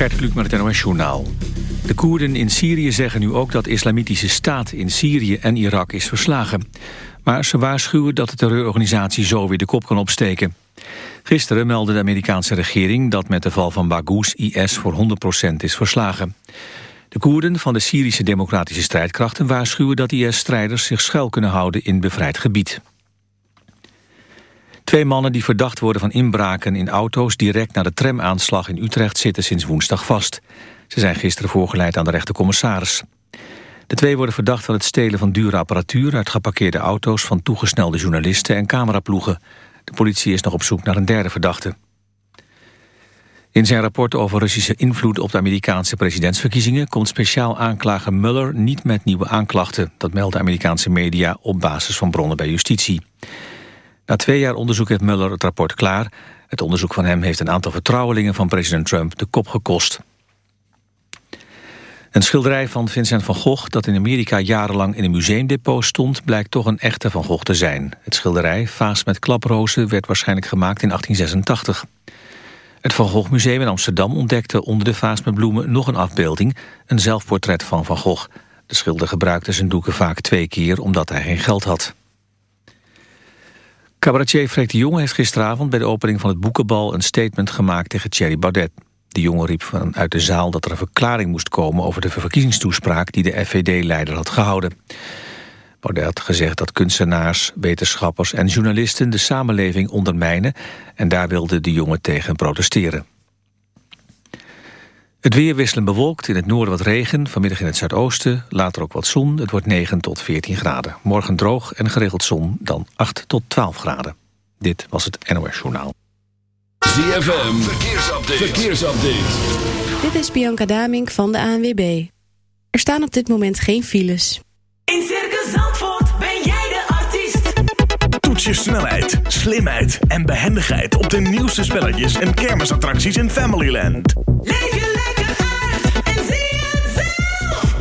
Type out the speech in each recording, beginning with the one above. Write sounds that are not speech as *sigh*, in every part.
Gert Kluk met het NOS Journaal. De Koerden in Syrië zeggen nu ook dat de islamitische staat in Syrië en Irak is verslagen. Maar ze waarschuwen dat de terreurorganisatie zo weer de kop kan opsteken. Gisteren meldde de Amerikaanse regering dat met de val van Baghouz IS voor 100% is verslagen. De Koerden van de Syrische democratische strijdkrachten waarschuwen dat IS-strijders zich schuil kunnen houden in bevrijd gebied. Twee mannen die verdacht worden van inbraken in auto's direct na de tramaanslag in Utrecht zitten sinds woensdag vast. Ze zijn gisteren voorgeleid aan de rechtercommissaris. De twee worden verdacht van het stelen van dure apparatuur uit geparkeerde auto's van toegesnelde journalisten en cameraploegen. De politie is nog op zoek naar een derde verdachte. In zijn rapport over Russische invloed op de Amerikaanse presidentsverkiezingen komt speciaal aanklager Mueller niet met nieuwe aanklachten. Dat melden Amerikaanse media op basis van bronnen bij justitie. Na twee jaar onderzoek heeft Mueller het rapport klaar. Het onderzoek van hem heeft een aantal vertrouwelingen van president Trump de kop gekost. Een schilderij van Vincent van Gogh dat in Amerika jarenlang in een museumdepot stond... blijkt toch een echte Van Gogh te zijn. Het schilderij, Vaas met klaprozen, werd waarschijnlijk gemaakt in 1886. Het Van Gogh Museum in Amsterdam ontdekte onder de vaas met bloemen nog een afbeelding... een zelfportret van Van Gogh. De schilder gebruikte zijn doeken vaak twee keer omdat hij geen geld had. Cabaretier Freek de Jonge heeft gisteravond bij de opening van het boekenbal... een statement gemaakt tegen Thierry Baudet. De jongen riep vanuit de zaal dat er een verklaring moest komen... over de verkiezingstoespraak die de FVD-leider had gehouden. Baudet had gezegd dat kunstenaars, wetenschappers en journalisten... de samenleving ondermijnen en daar wilde de jongen tegen protesteren. Het weer wisselen bewolkt, in het noorden wat regen, vanmiddag in het zuidoosten, later ook wat zon. Het wordt 9 tot 14 graden. Morgen droog en geregeld zon, dan 8 tot 12 graden. Dit was het NOS Journaal. ZFM, verkeersupdate. verkeersupdate. Dit is Bianca Damink van de ANWB. Er staan op dit moment geen files. In Circus Zandvoort ben jij de artiest. Toets je snelheid, slimheid en behendigheid op de nieuwste spelletjes en kermisattracties in Familyland. Leef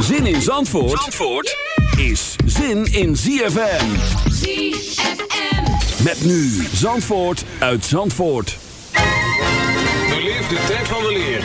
Zin in Zandvoort, Zandvoort is zin in ZFM. ZFM. Met nu Zandvoort uit Zandvoort. Beleef de tijd van de leer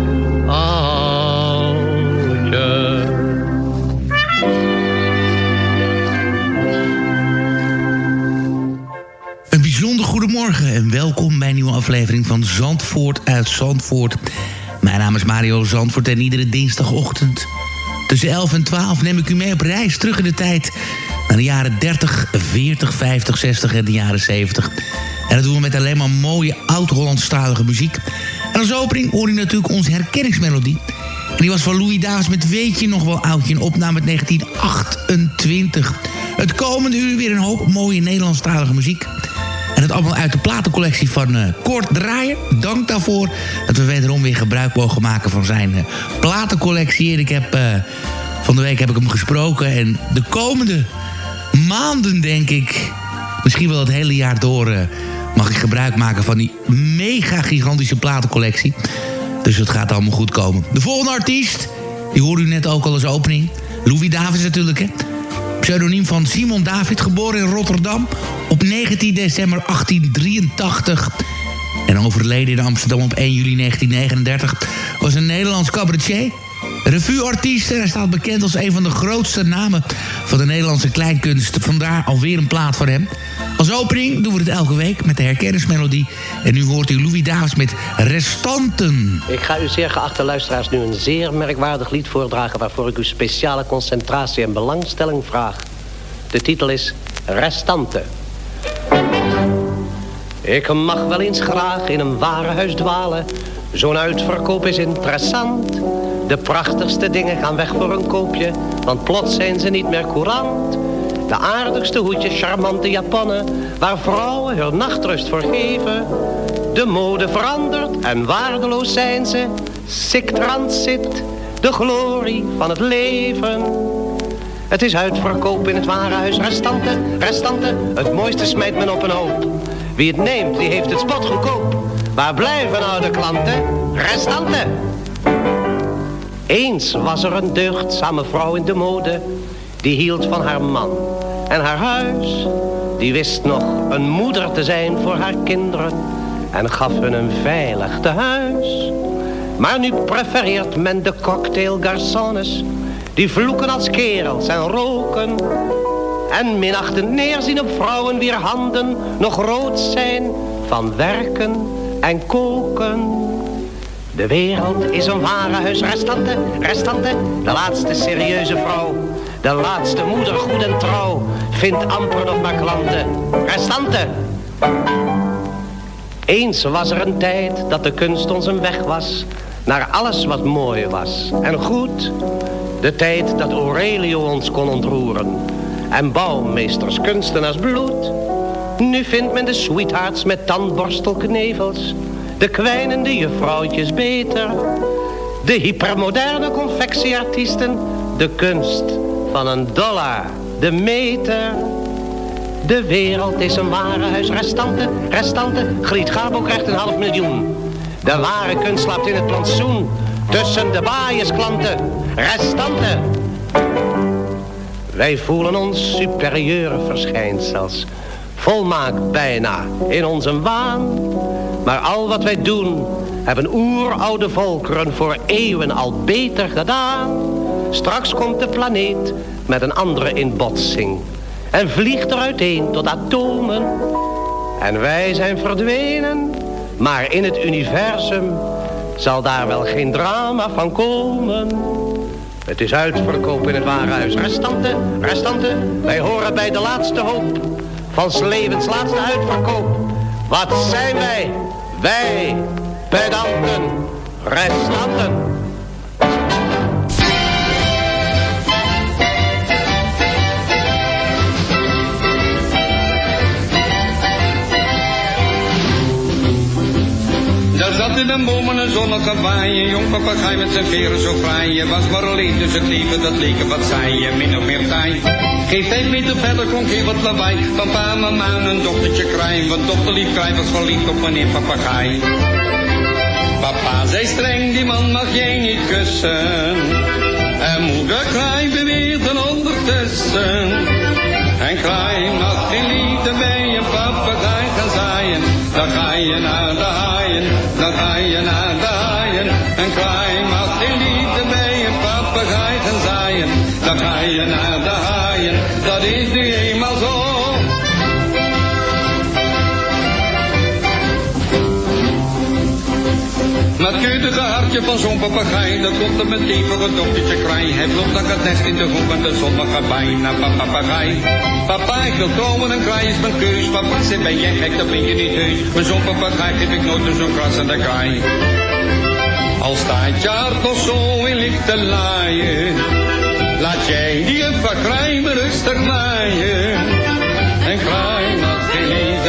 welkom bij een nieuwe aflevering van Zandvoort uit Zandvoort. Mijn naam is Mario Zandvoort en iedere dinsdagochtend tussen 11 en 12 neem ik u mee op reis terug in de tijd... naar de jaren 30, 40, 50, 60 en de jaren 70. En dat doen we met alleen maar mooie oud-Hollandstalige muziek. En als opening hoor je natuurlijk onze herkenningsmelodie... En die was van Louis Daas met Weet je nog wel oudje, een opname uit 1928. Het komende uur weer een hoop mooie Nederlandstalige muziek. En het allemaal uit de platencollectie van eh Kort Draaier. Dank daarvoor dat we wederom weer gebruik mogen maken van zijn eh, platencollectie. En ik heb, eh, van de week heb ik hem gesproken. En de komende maanden, denk ik, misschien wel het hele jaar door... mag ik gebruik maken van die mega gigantische platencollectie. Dus het gaat allemaal goed komen. De volgende artiest, die hoorde u net ook al als opening. Louis Davids natuurlijk, hè. Pseudoniem van Simon David, geboren in Rotterdam op 19 december 1883. En overleden in Amsterdam op 1 juli 1939... was een Nederlands cabaretier. Revueartiest en hij staat bekend als een van de grootste namen van de Nederlandse kleinkunst. Vandaar alweer een plaat voor hem. Als opening doen we het elke week met de herkenningsmelodie. En nu hoort u Louis Davis met Restanten. Ik ga u zeer geachte luisteraars nu een zeer merkwaardig lied voordragen... waarvoor ik uw speciale concentratie en belangstelling vraag. De titel is Restante. Ik mag wel eens graag in een warenhuis dwalen. Zo'n uitverkoop is interessant. De prachtigste dingen gaan weg voor een koopje, want plots zijn ze niet meer courant. De aardigste hoedjes, charmante japannen, waar vrouwen hun nachtrust voor geven. De mode verandert en waardeloos zijn ze. Sick transit, de glorie van het leven. Het is uitverkoop in het warenhuis, restanten, restanten. Het mooiste smijt men op een hoop. Wie het neemt, die heeft het spot goedkoop. Waar blijven nou de klanten? Restanten. Eens was er een deugdzame vrouw in de mode. Die hield van haar man en haar huis. Die wist nog een moeder te zijn voor haar kinderen. En gaf hun een veilig tehuis. Maar nu prefereert men de cocktailgarçons. Die vloeken als kerels en roken. En minachtend neerzien op vrouwen wier handen nog rood zijn van werken en koken. De wereld is een warenhuis, restante, restante, de laatste serieuze vrouw. De laatste moeder goed en trouw, vindt amper nog maar klanten. Restante. Eens was er een tijd dat de kunst ons een weg was, naar alles wat mooi was en goed. De tijd dat Aurelio ons kon ontroeren en bouwmeesters kunstenaars bloed. Nu vindt men de sweethearts met tandborstelknevels, de kwijnende juffrouwtjes beter. De hypermoderne confectieartiesten, de kunst van een dollar, de meter. De wereld is een warenhuis, restanten, restanten. Griet Gabo krijgt een half miljoen. De ware kunst slaapt in het plantsoen, tussen de baaiersklanten, restanten. Wij voelen ons superieure verschijnsels. Volmaakt bijna in onze waan. Maar al wat wij doen, hebben oeroude volkeren voor eeuwen al beter gedaan. Straks komt de planeet met een andere in botsing. En vliegt er uiteen tot atomen. En wij zijn verdwenen. Maar in het universum zal daar wel geen drama van komen. Het is uitverkoop in het warenhuis. Restanten, restanten, wij horen bij de laatste hoop. Van 's levens laatste uitverkoop. Wat zijn wij? Wij, pedanten, restanten. In de bomen een zonnige waaien, jong papegaai met zijn veren zo fraai. Je was maar alleen, dus het leven dat leek wat saai, je min of meer taai. Geen vijf meter verder klonk heel wat lawaai, van pa, mama en een dochtertje kraai. Want dochterlief kraai was verliefd op meneer papegaai. Papa zei streng, die man mag jij niet kussen. En moeder kraai beweerde ondertussen. En kraai mag geen liefde bij een papegaai gaan zaaien. Dan ga je naar de haaien, dan ga je naar de haaien. En kraai mag geen liefde bij een papegaai gaan zaaien. Dan ga je hartje van zo'n papegaai, dat komt er meteen voor het dochtertje kraai. Hij vloog dan het nest in de hoek en de zonnige bijna papegaai. Papa, ik wil komen en kraai is mijn keus. Papa, zit ben jij gek, dat ben je niet heus. Maar zo'n papegaai geef ik nooit zo'n kras aan de kraai. Al staat je hart zo in lichte laaien, laat jij die een maar rustig naaien. En kraai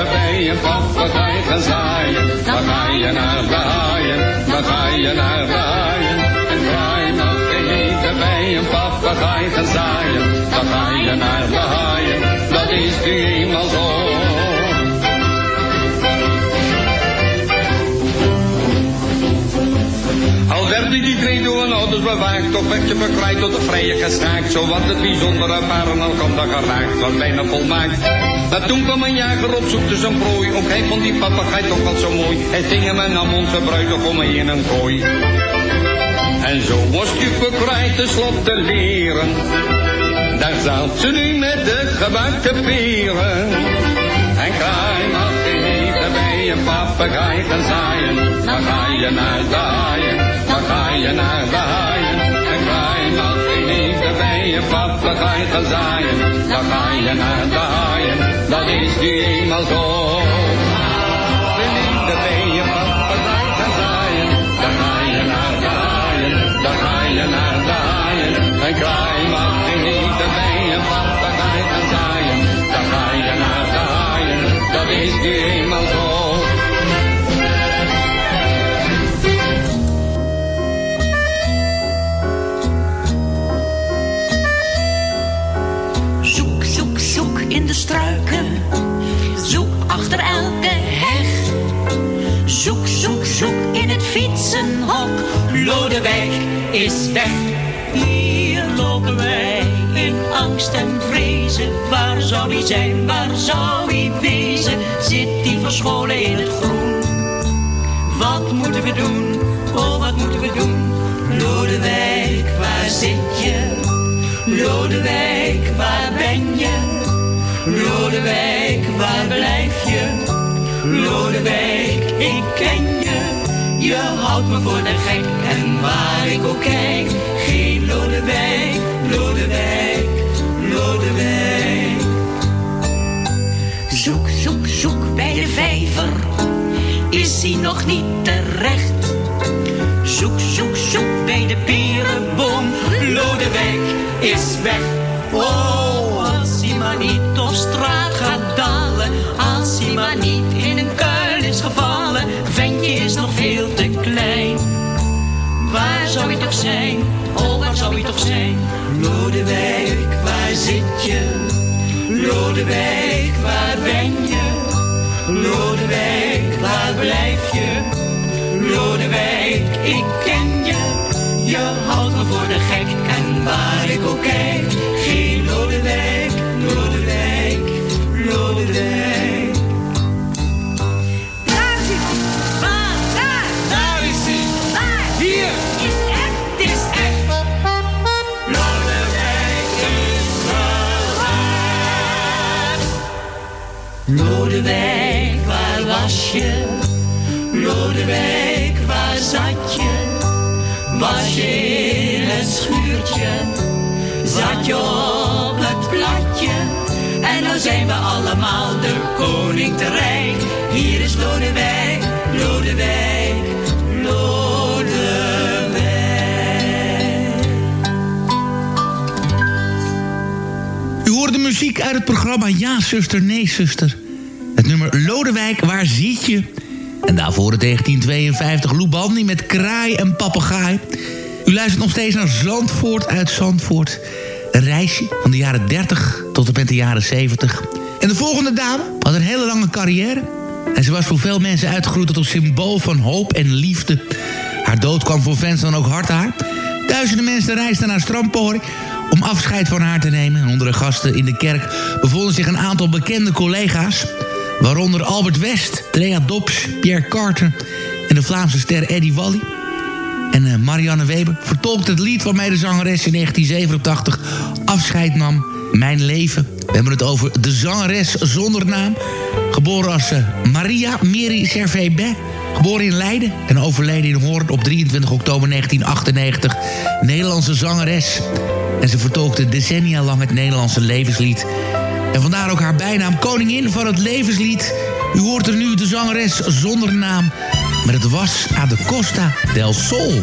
lezer bij een papegaai gaan zaaien. Dan ga je naar de haaien, dan ga je naar de haaien. En mag geen lezer bij een papegaai gaan zaaien. Dan ga je naar de haaien, dat is nu eenmaal zo. Al werd die tree door een ouders bewaakt, toch werd je verkrijgt tot de vrije gestaakt. Zo wat het bijzondere paren al kan dat geraakt, was bijna volmaakt. Maar toen kwam een jager op zoek zijn prooi, ook hij vond die papegaai toch wel zo mooi. Hij ging hem en nam onze bruidegom mee in een kooi. En zo was Cupid tenslotte leren. Daar zat ze nu met de gebakken peren. En kraai mag je bij een papegaai gaan zaaien. Ga je naar de ga je naar de. Een papegaai gaan zaaien. Dan ga je naar de haaien, dat is nu eenmaal zo. Een zaaien. Dan ga je naar de ga je de haaien. En kraai mag je niet bij een papegaai gaan zaaien. Dan ga je naar de dat is nu Lodewijk is weg. Hier lopen wij in angst en vrezen. Waar zou hij zijn, waar zou hij wezen? Zit hij verscholen in het groen? Wat moeten we doen? Oh, wat moeten we doen? Lodewijk, waar zit je? Lodewijk, waar ben je? Lodewijk, waar blijf je? Lodewijk, ik ken je. Je houdt me voor de gek en waar ik ook kijk. Geen Lodewijk, Lodewijk, Lodewijk. Zoek, zoek, zoek bij de vijver. Is hij nog niet terecht? Zoek, zoek, zoek bij de perenboom. Lodewijk is weg. Oh, als hij maar niet op straat gaat dalen. Als hij maar niet zou hij toch zijn? Oh, waar zou hij toch zijn? Lodewijk, waar zit je? Lodewijk, waar ben je? Lodewijk, waar blijf je? Lodewijk, ik ken je. Je houdt me voor de gek en waar ik ook kijk. Geen Lodewijk, Lodewijk, Lodewijk. Lodewijk, waar was je? Lodewijk, waar zat je? Was je in het schuurtje? Zat je op het platje? En nou zijn we allemaal de koning te. Hier is Lodewijk, Lodewijk, Lodewijk. U hoort de muziek uit het programma Ja, zuster, nee, zuster. Lodewijk, waar ziet je? En daarvoor in 1952 Lou Bandy met Kraai en Papegaai. U luistert nog steeds naar Zandvoort uit Zandvoort. Een reisje van de jaren 30 tot en met de jaren 70. En de volgende dame had een hele lange carrière. En ze was voor veel mensen uitgegroeid tot een symbool van hoop en liefde. Haar dood kwam voor fans dan ook hard aan. Duizenden mensen reisden naar Strampori om afscheid van haar te nemen. En onder de gasten in de kerk bevonden zich een aantal bekende collega's... waaronder Albert West, Trea Dobbs, Pierre Carter... en de Vlaamse ster Eddie Wally. En eh, Marianne Weber vertolkte het lied waarmee de zangeres in 1987 afscheid nam. Mijn leven. We hebben het over de zangeres zonder naam. Geboren als eh, Maria Miri Servet Geboren in Leiden en overleden in Hoorn op 23 oktober 1998. Nederlandse zangeres. En ze vertolkte decennia lang het Nederlandse levenslied. En vandaar ook haar bijnaam Koningin van het Levenslied. U hoort er nu de zangeres zonder naam. Maar het was aan de Costa del Sol.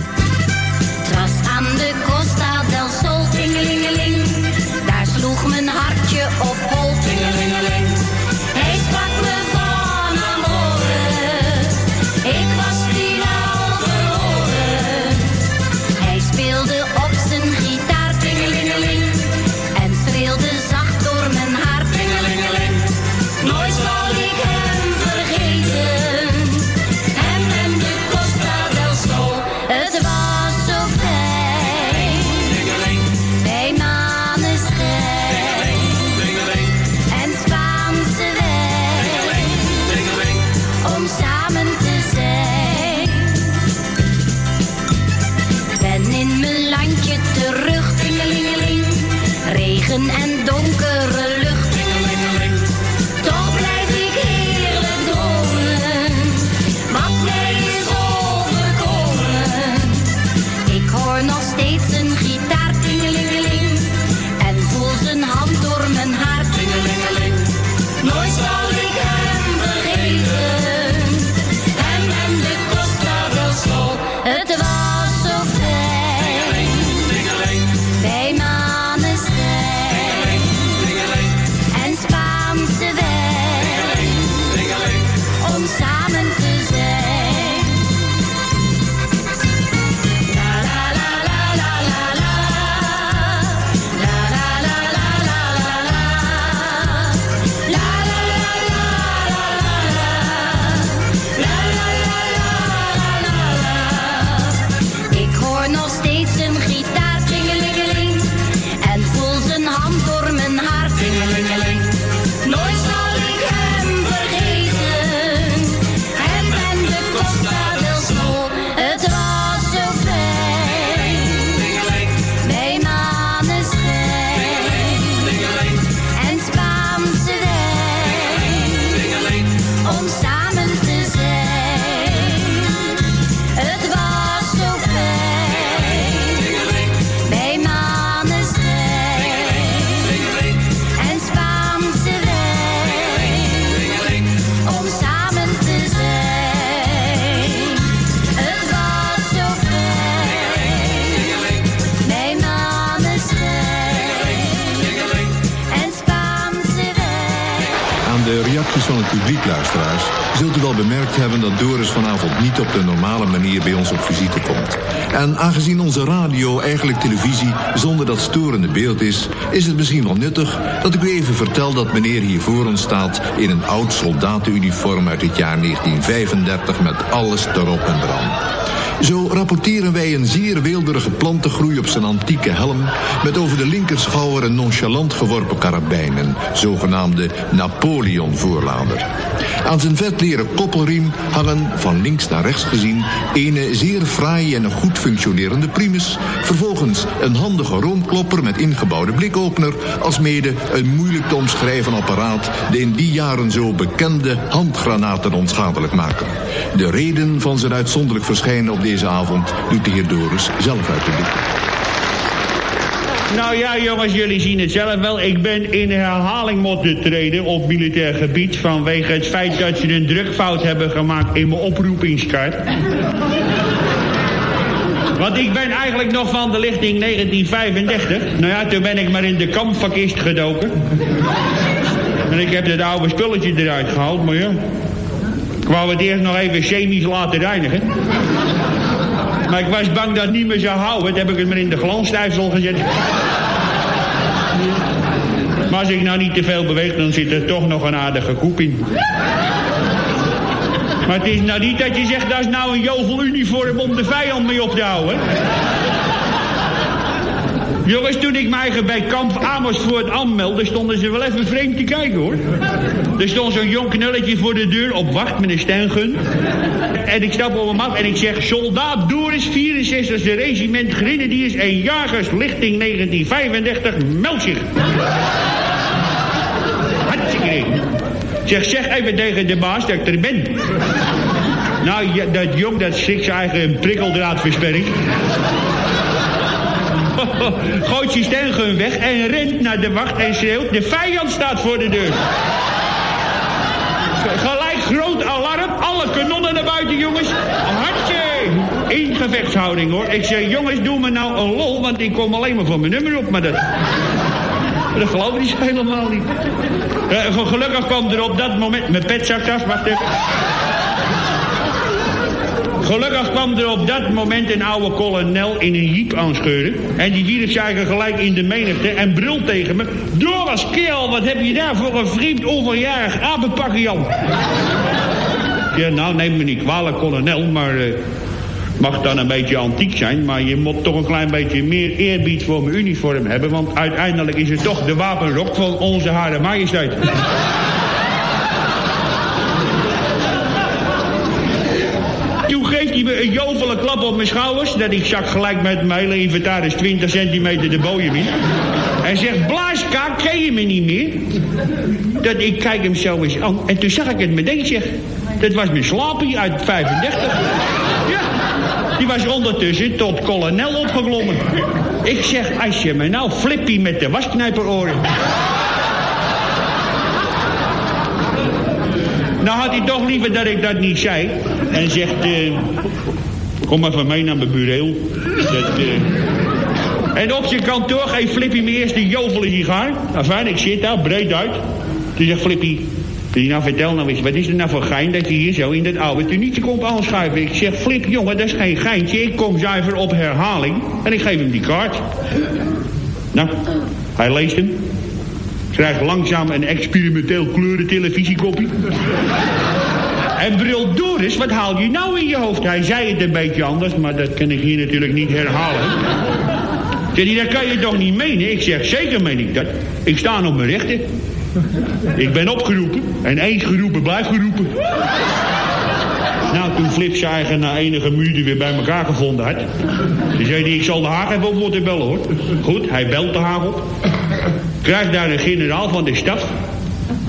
Onze radio eigenlijk televisie zonder dat storende beeld is, is het misschien wel nuttig dat ik u even vertel dat meneer hier voor ons staat in een oud soldatenuniform uit het jaar 1935 met alles erop en eraan. Zo rapporteren wij een zeer weelderige plantengroei op zijn antieke helm... met over de linkerschouwer een nonchalant geworpen karabijn... een zogenaamde Napoleon-voorlader. Aan zijn vetleren koppelriem hangen, van links naar rechts gezien... ene zeer fraaie en goed functionerende primus... vervolgens een handige roomklopper met ingebouwde blikopener... alsmede een moeilijk te omschrijven apparaat... de in die jaren zo bekende handgranaten onschadelijk maken. De reden van zijn uitzonderlijk verschijnen op deze avond... doet de heer Doris zelf uit de doek. Nou ja, jongens, jullie zien het zelf wel. Ik ben in herhaling moeten treden op militair gebied... vanwege het feit dat ze een drukfout hebben gemaakt in mijn oproepingskaart. Want ik ben eigenlijk nog van de lichting 1935. Nou ja, toen ben ik maar in de kampvakist gedoken. En ik heb het oude spulletje eruit gehaald, maar ja... Ik wou het eerst nog even chemisch laten reinigen. Maar ik was bang dat het niet meer zou houden. Heb ik het maar in de glansstijfsel gezet. Maar als ik nou niet te veel beweeg, dan zit er toch nog een aardige koep in. Maar het is nou niet dat je zegt, dat is nou een joveluniform om de vijand mee op te houden. Jongens, toen ik mij bij kamp Amersfoort aanmeldde, stonden ze wel even vreemd te kijken, hoor. Er stond zo'n jong knulletje voor de deur op wacht met een stengun. En ik stap op hem af en ik zeg... Soldaat Doris, 64e regiment Grenadiers en Jagers, lichting 1935, meld zich. Hartstikke. Zeg, zeg even tegen de baas dat ik er ben. Nou, dat jong, dat schrikt zijn eigen *laughs* Gooit zijn weg en rent naar de wacht en schreeuwt... De vijand staat voor de deur. Gelijk groot alarm. Alle kanonnen naar buiten, jongens. Hartje. In gevechtshouding, hoor. Ik zeg, jongens, doe me nou een lol... want ik kom alleen maar van mijn nummer op. Maar dat... *laughs* Dat geloof ik helemaal niet. Uh, gelukkig kwam er op dat moment... Mijn pet zakt af, wacht even. Gelukkig kwam er op dat moment een oude kolonel in een jeep aanscheuren. En die zich eigenlijk gelijk in de menigte en brult tegen me. Doris, kerel, wat heb je daar voor een vreemd overjarig apenpakken, Jan? Ja, nou, neem me niet kwalijk, kolonel, maar... Uh, mag dan een beetje antiek zijn, maar je moet toch een klein beetje meer eerbied voor mijn uniform hebben, want uiteindelijk is het toch de wapenrok van onze Hare Majesteit. Toen geeft hij me een jovele klap op mijn schouders. Dat ik zak gelijk met mijn hele inventaris 20 centimeter de boeien in. Hij zegt, blaaskaak, ken je me niet meer? Dat ik kijk hem zo eens. En toen zag ik het meteen, zeg. Dat was mijn slapie uit 35. Ja, die was ondertussen tot kolonel opgeklommen. Ik zeg, als je me nou flippie met de wasknijperoren. Nou had hij toch liever dat ik dat niet zei. En zegt, eh, kom even mee naar mijn bureau. Dat, eh, En op zijn kantoor geeft Flippy me eerst een jovele sigaar. Ik zit daar, breed uit. Toen zegt Flippy, nou vertel nou eens, wat is er nou voor gein dat je hier zo in dat oude tunietje komt aanschuiven? Ik zeg, Flip, jongen, dat is geen geintje. Ik kom zuiver op herhaling. En ik geef hem die kaart. Nou, hij leest hem. Krijgt langzaam een experimenteel kleuren televisiekopie. En brul Doris, wat haal je nou in je hoofd? Hij zei het een beetje anders, maar dat kan ik hier natuurlijk niet herhalen. Zeg hij, dat kan je toch niet menen? Ik zeg, zeker meen ik dat. Ik sta op mijn rechten. Ik ben opgeroepen. En eens geroepen blijft geroepen. Nou, toen Flip zijn eigen na enige minuten weer bij elkaar gevonden had. Toen zei hij, ik zal de Haag even op moeten bellen hoor. Goed, hij belt de Haag op. Krijgt daar een generaal van de stad.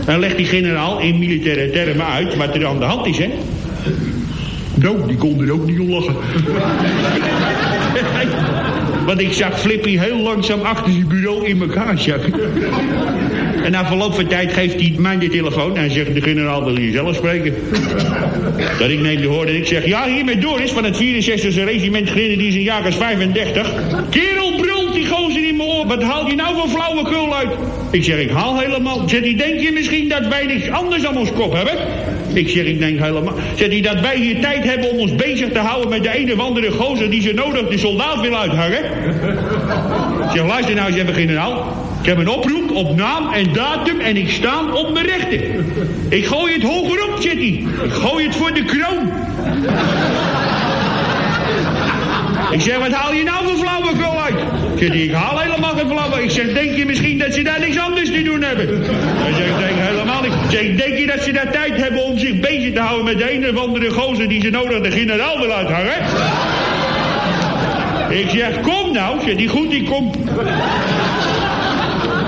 Dan legt die generaal in militaire termen uit wat er aan de hand is, hè. Nou, die kon er ook niet om lachen. *laughs* Want ik zag Flippy heel langzaam achter zijn bureau in elkaar zakken. En na verloop van tijd geeft hij mij de telefoon en zegt de generaal wil je zelf spreken. Dat ik neem de hoor en ik zeg, ja hier met Doris van het 64e regiment Grenadiers en Jagers 35. Kerel brult die gozer in mijn oor, wat haal je nou voor flauwekul uit? Ik zeg, ik haal helemaal. Zegt hij, denk je misschien dat wij niks anders aan ons kop hebben? Ik zeg, ik denk helemaal. Zegt hij, dat wij hier tijd hebben om ons bezig te houden met de een of andere gozer die ze nodig de soldaat wil uithangen? Ik zeg, luister nou eens even generaal. Ik heb een oproep op naam en datum en ik sta op mijn rechten. Ik gooi het hoger op, zegt hij. Ik gooi het voor de kroon. Ik zeg, wat haal je nou voor flauwekul uit? Zegt hij, ik haal helemaal geen flauwekul. Ik zeg, denk je misschien dat ze daar niks anders te doen hebben? Hij zegt, ik denk helemaal niet. Ik denk je dat ze daar tijd hebben om zich bezig te houden met de een of andere gozer die ze nodig de generaal wil uithangen? Ik zeg, kom nou. Zegt hij, goed, die komt.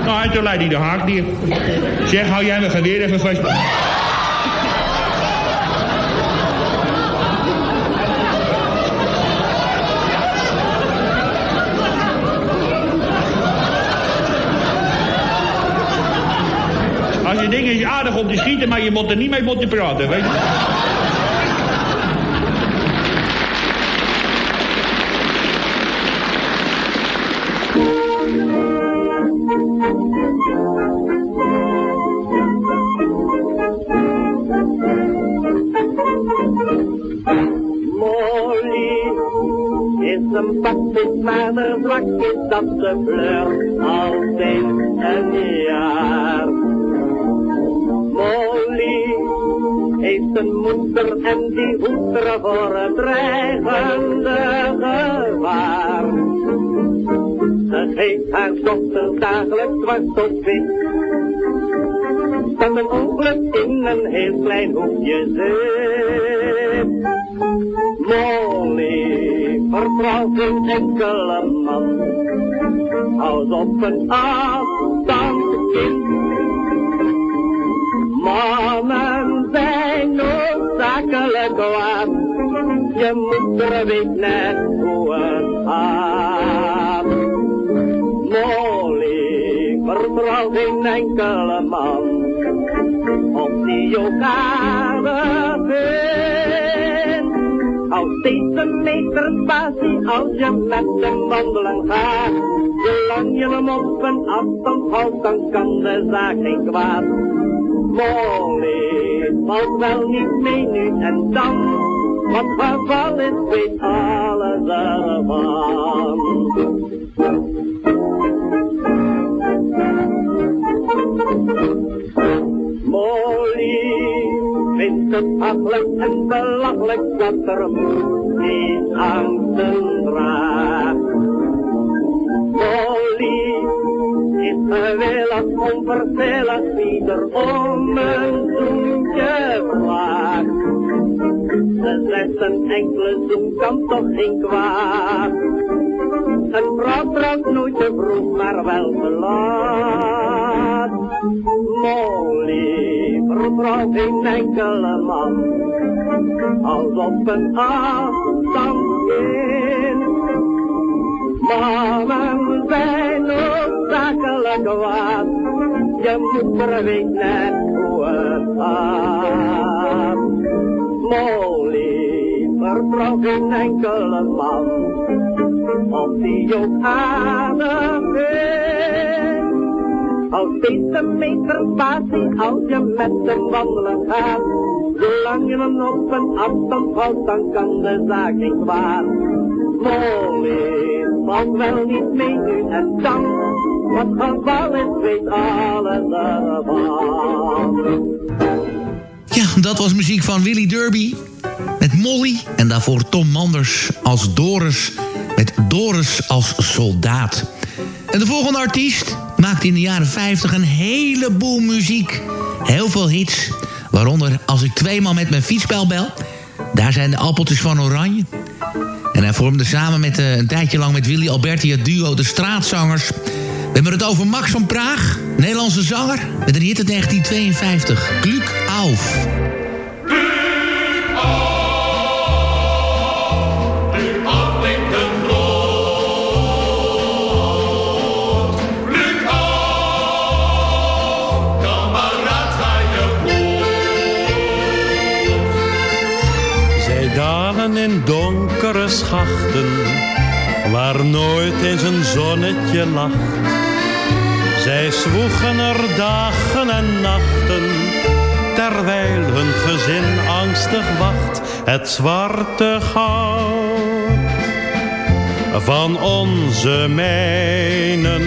Nou, en toen leidt hij de haak neer. Zeg, hou jij mijn geweer even vast. Als je ding is aardig om te schieten, maar je moet er niet mee moeten praten, weet je? Is een bakvis, maar de dat ze flirt altijd een jaar. Molly heeft een moeder en die hoeft er voor het dreigende gevaar. Ze geeft haar dochter dagelijks zwart op wit. Van een ongeluk in een heel klein hoekje zit. Molly vertrouwt geen enkele man. Houdt op een afstand kind. Mannen zijn noodzakelijk kwaad. Je moeder weet net hoe het gaat. Molly vertrouwt geen enkele man. Of die elkaar vindt. Hou steeds een meter spatie als je met hem wandelen gaat. Zolang je hem op een afstand houdt, dan kan de zaak geen kwaad. Molly valt wel niet mee nu en dan. Wat geval is, weet alles ervan. Molly vindt het achelijk en belachelijk dat er die angsten. Molly is gewillig onverschillig wie er om een zoentje vraagt. Met een enkele zoen kan toch geen kwaad. Een vrouw trouwt nooit te vroeg, maar wel te laat. Molly vertrouwt geen enkele man, als op een afstand in. Mannen zijn noodzakelijk kwaad, je moeder weet net hoe het gaat. Molly vertrouwt geen enkele man, of die ook adem heeft. Al steeds een meter als je met hem wandelen gaat. Zolang je hem op een afstand houdt, dan kan de zaak niet kwaad. Molly valt wel niet mee nu en dan. Wat geval is, weet alles ervan. Ja, dat was muziek van Willy Derby met Molly. En daarvoor Tom Manders als Doris met Doris als soldaat. En de volgende artiest maakte in de jaren 50 een heleboel muziek. Heel veel hits. Waaronder Als ik tweemaal met mijn fietsbel bel. Daar zijn de appeltjes van oranje. En hij vormde samen met, eh, een tijdje lang met Willy Alberti het duo De Straatzangers. We hebben het over Max van Praag, Nederlandse zanger. Met een hit uit 1952, Glück auf. In donkere schachten, waar nooit eens een zonnetje lacht. Zij zwoegen er dagen en nachten, terwijl hun gezin angstig wacht. Het zwarte goud van onze mijnen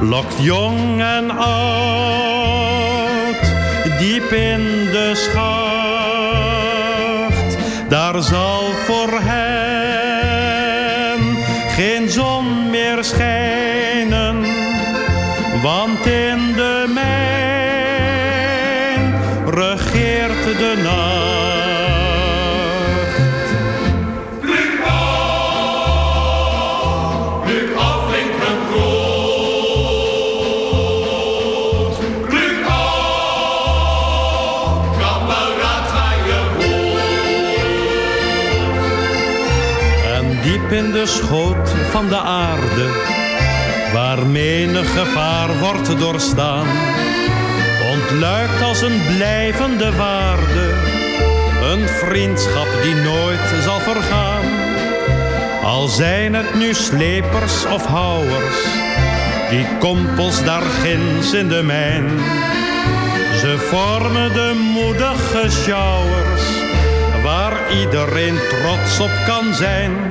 lokt jong en oud diep in de schacht. Zal voor hen de schoot van de aarde, waar menig gevaar wordt doorstaan, ontluikt als een blijvende waarde, een vriendschap die nooit zal vergaan. Al zijn het nu slepers of houwers, die kompels daar ginds in de mijn. Ze vormen de moedige sjouwers, waar iedereen trots op kan zijn.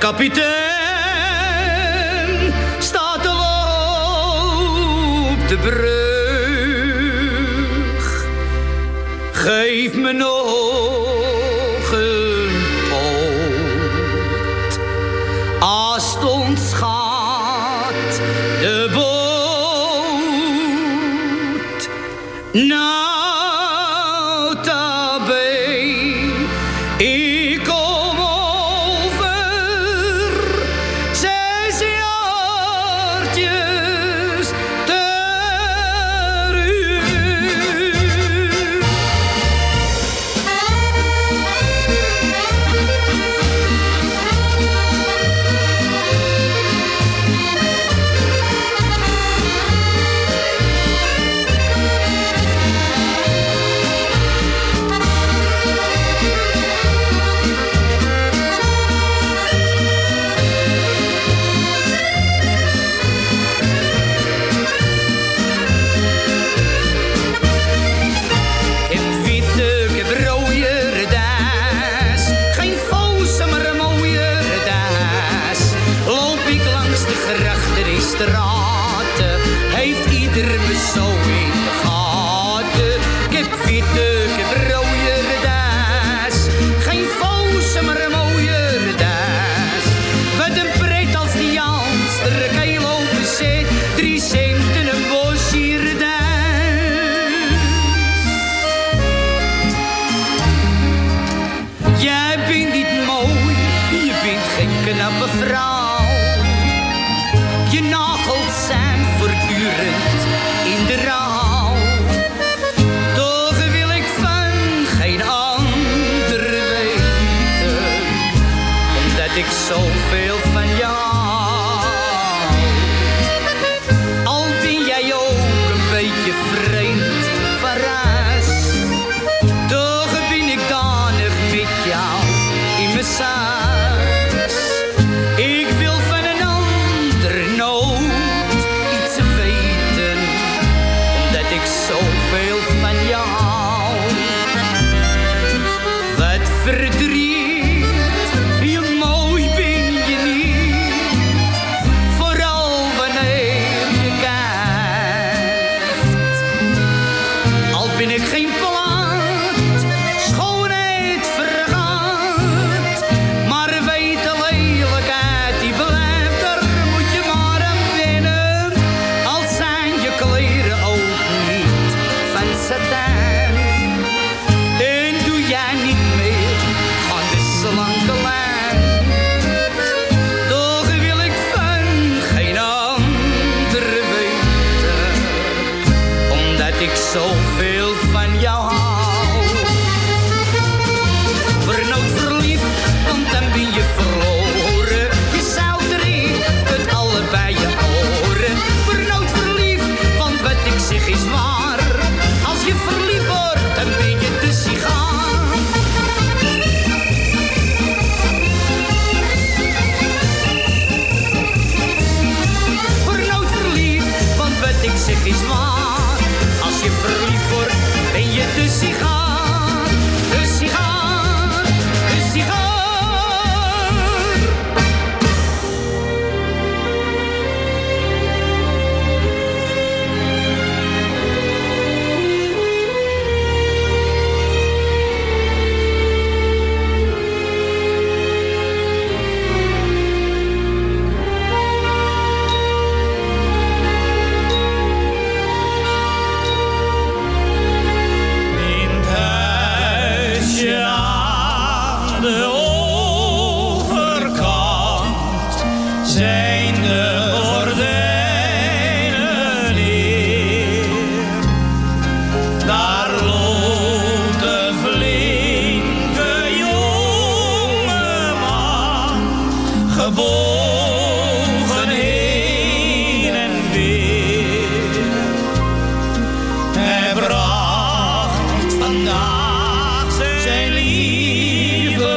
De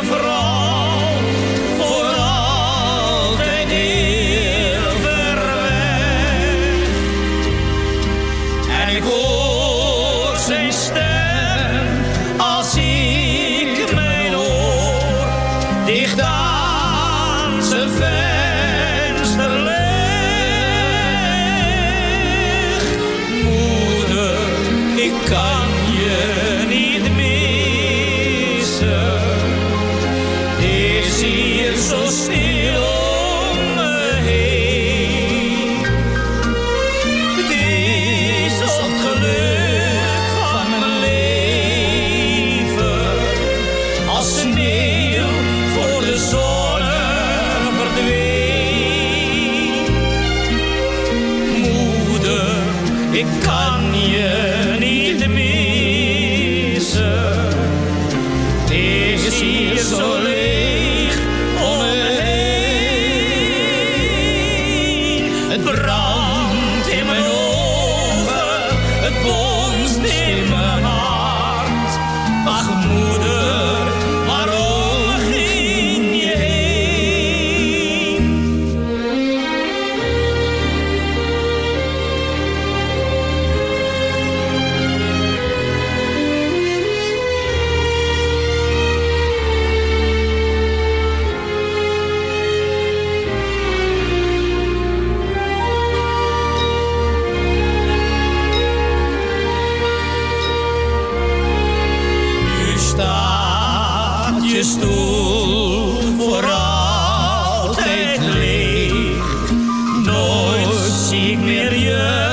vrouw je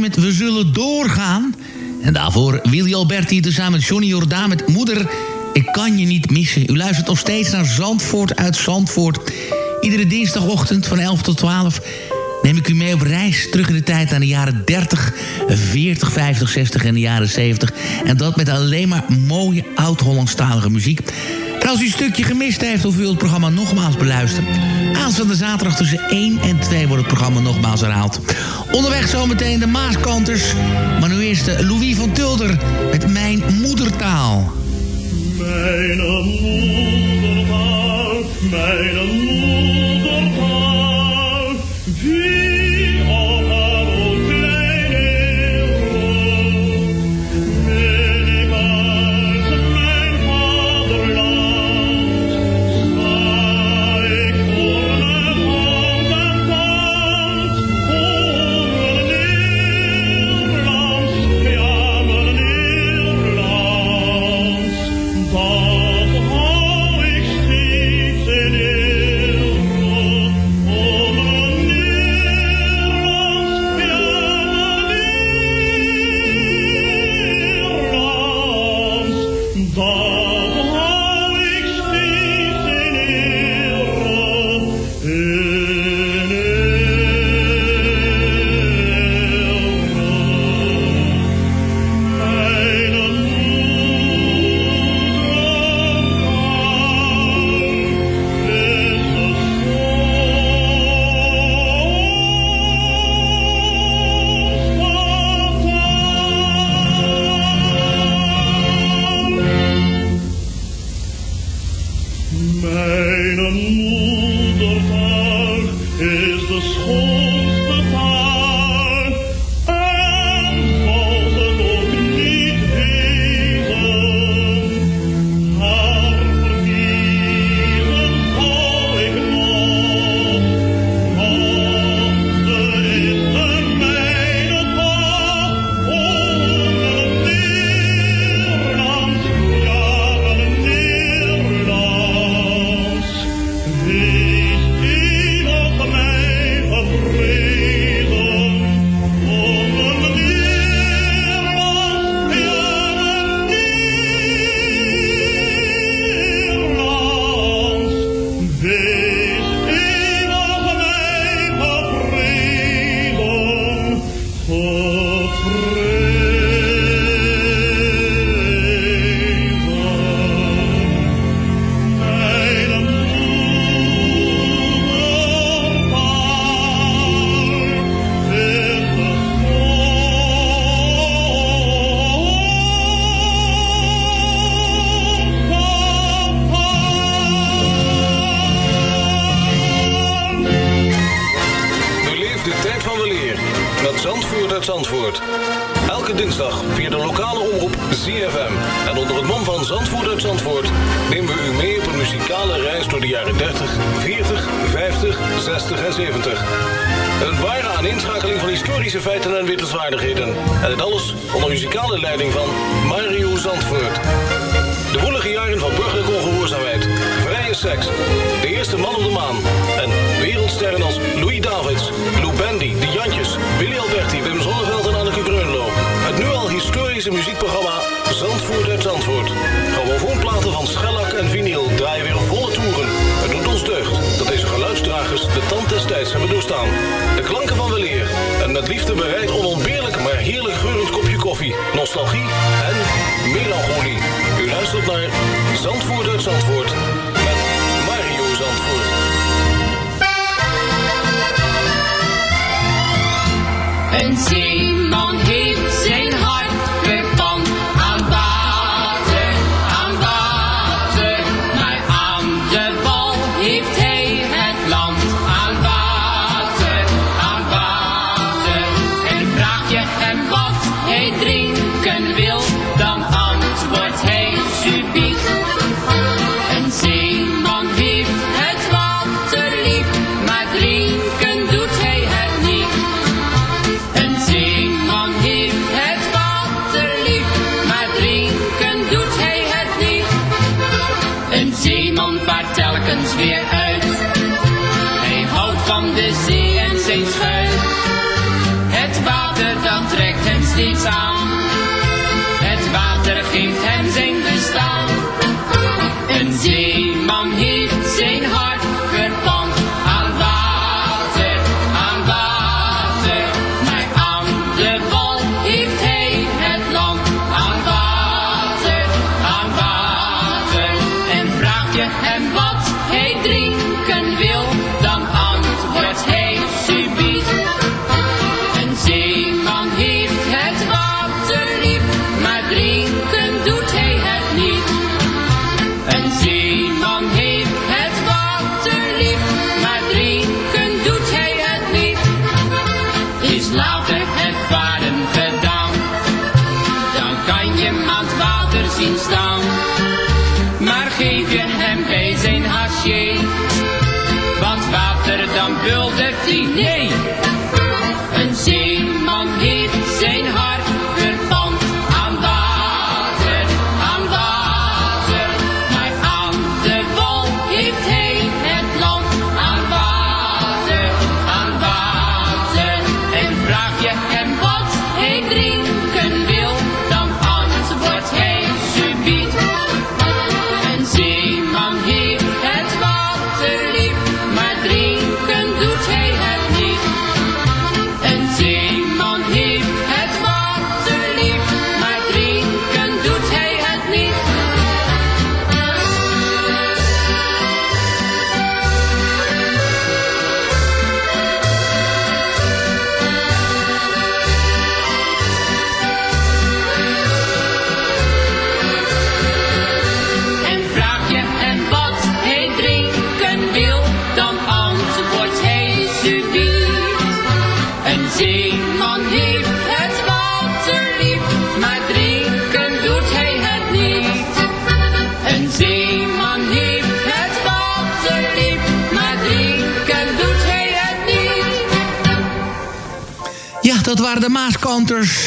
Met We Zullen Doorgaan. En daarvoor Willy Alberti tezamen met Johnny Jordaan met Moeder, ik kan je niet missen. U luistert nog steeds naar Zandvoort uit Zandvoort. Iedere dinsdagochtend van 11 tot 12 neem ik u mee op reis terug in de tijd naar de jaren 30, 40, 50, 60 en de jaren 70. En dat met alleen maar mooie oud-Hollandstalige muziek. En als u een stukje gemist heeft of u wilt het programma nogmaals beluisteren... aanstaande zaterdag tussen 1 en 2 wordt het programma nogmaals herhaald. Onderweg zometeen de Maaskanters. Maar nu eerst eh, Louis van Tulder met Mijn Moedertaal. Mijn moedertaal, mijn moedertaal, Simon hit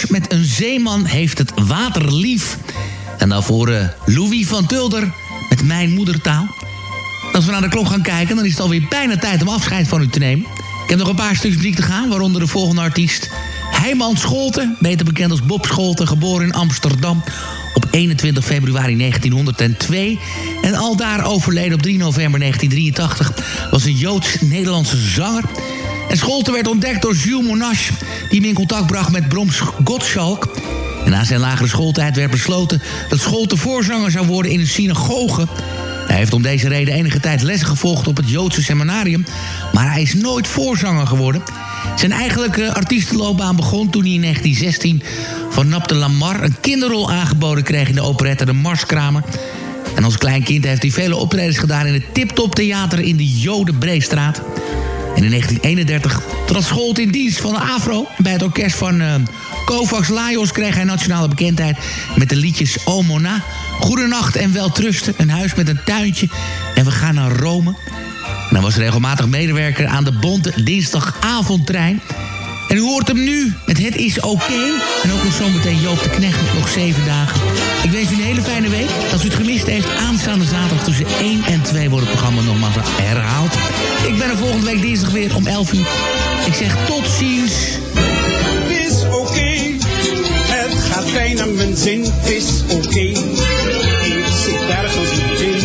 Met een zeeman heeft het water lief. En daarvoor uh, eh, Louis van Tulder met Mijn Moedertaal. Als we naar de klok gaan kijken, dan is het alweer bijna tijd om afscheid van u te nemen. Ik heb nog een paar stukjes muziek te gaan, waaronder de volgende artiest. Heiman Scholten, beter bekend als Bob Scholten, geboren in Amsterdam op 21 februari 1902 en aldaar overleden op 3 november 1983... was een Joods-Nederlandse zanger. En Scholten werd ontdekt door Jules Monash die hem in contact bracht met Broms Gottschalk. En na zijn lagere schooltijd werd besloten dat Scholte voorzanger zou worden in een synagoge. Hij heeft om deze reden enige tijd lessen gevolgd op het Joodse seminarium... maar hij is nooit voorzanger geworden. Zijn eigenlijke artiestenloopbaan begon toen hij in 1916 van Nap de Lamar... een kinderrol aangeboden kreeg in de operette De Marskramer. En als klein kind heeft hij vele optredens gedaan... in het Tip Top Theater in de Jodenbreestraat. En in 1931 trad Scholt in dienst van de AFRO. Bij het orkest van uh, Kovacs Lajos kreeg hij nationale bekendheid... met de liedjes O Mona, Goedenacht en Weltrusten... Een huis met een tuintje en we gaan naar Rome. En hij was regelmatig medewerker aan de Bonte Dinsdagavondtrein... En u hoort hem nu met Het is oké. En ook nog zometeen Joop de Knecht nog zeven dagen. Ik wens u een hele fijne week. Als u het gemist heeft, aanstaande zaterdag tussen 1 en 2 wordt het programma nogmaals herhaald. Ik ben er volgende week dinsdag weer om 11 uur. Ik zeg tot ziens. Het is oké, het gaat fijn aan mijn zin. Het is oké, ik zit ergens in.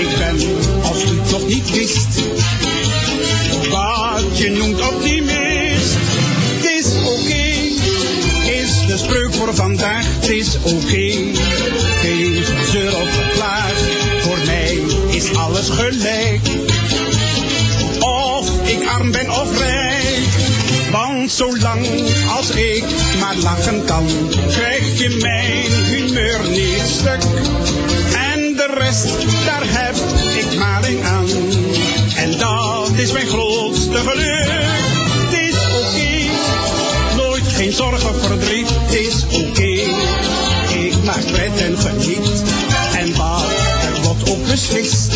Ik ben, als u het nog niet wist, wat je noemt vandaag. Is oké, geen gezeur of geklaag. Voor mij is alles gelijk. Of ik arm ben of rijk. Want zolang als ik maar lachen kan, krijg je mijn humeur niet stuk. En de rest, daar heb ik maling aan. En dat is mijn grootste geluk. Het is oké, nooit geen zorgen, verdriet. Het is en geniet. En wat het lot ook beslist,